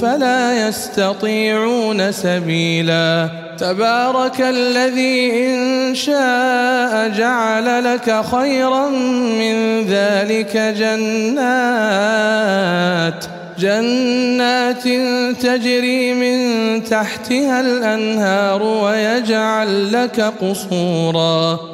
فلا يستطيعون سبيلا. تبارك الذي إن شاء جعل لك خيرا من ذلك جنات جنات تجري من تحتها الأنهار ويجعل لك قصورا.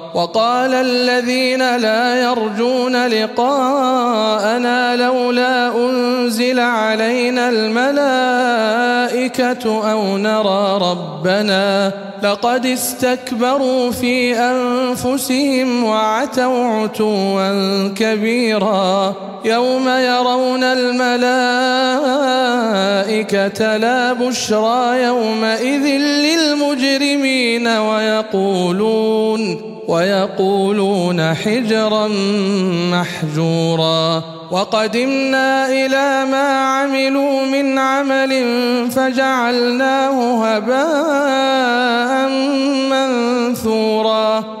وقال الذين لا يرجون لقاءنا لولا أنزل علينا الملائكة أو نرى ربنا لقد استكبروا في أنفسهم وعتوا عتوا كبيرا يوم يرون الملائكة لا بشرى يومئذ للمجرمين ويقولون ويقولون حجرا محجورا. وقدمنا إلى ما عملوا من عمل فجعلناه هباء منثورا.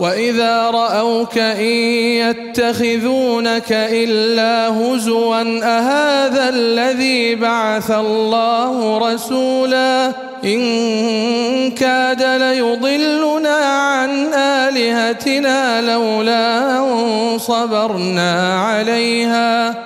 وإذا رأوك إن يتخذونك إلا هزوا أهذا الذي بعث الله رسولا؟ إن كاد ليضلنا عن آلهتنا لولا أن صبرنا عليها.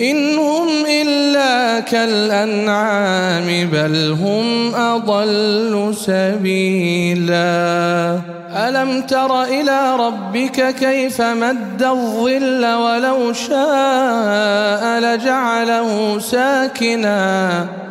إن هم إلا كالأنعام بل هم أضل سبيلا. ألم تر إلى ربك كيف مد الظل ولو شاء لجعله ساكنا؟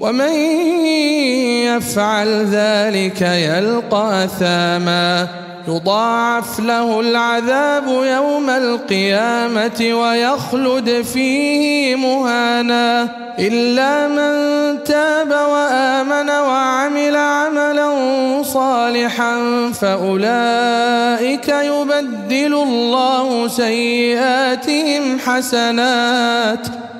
ومن يفعل ذلك يلقى أثاما. يضاعف له العذاب يوم القيامة ويخلد فيه مهانا. إلا من تاب وآمن وعمل عملا صالحا فأولئك يبدل الله سيئاتهم حسنات.